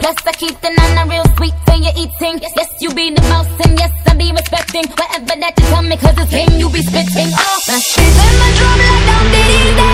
Plus I keep the nana real sweet when you're eating. Yes, you be the most and yes, I be respecting. Whatever that you tell me, cause it's him you be spitting. Oh, my shit. When my drum like down, did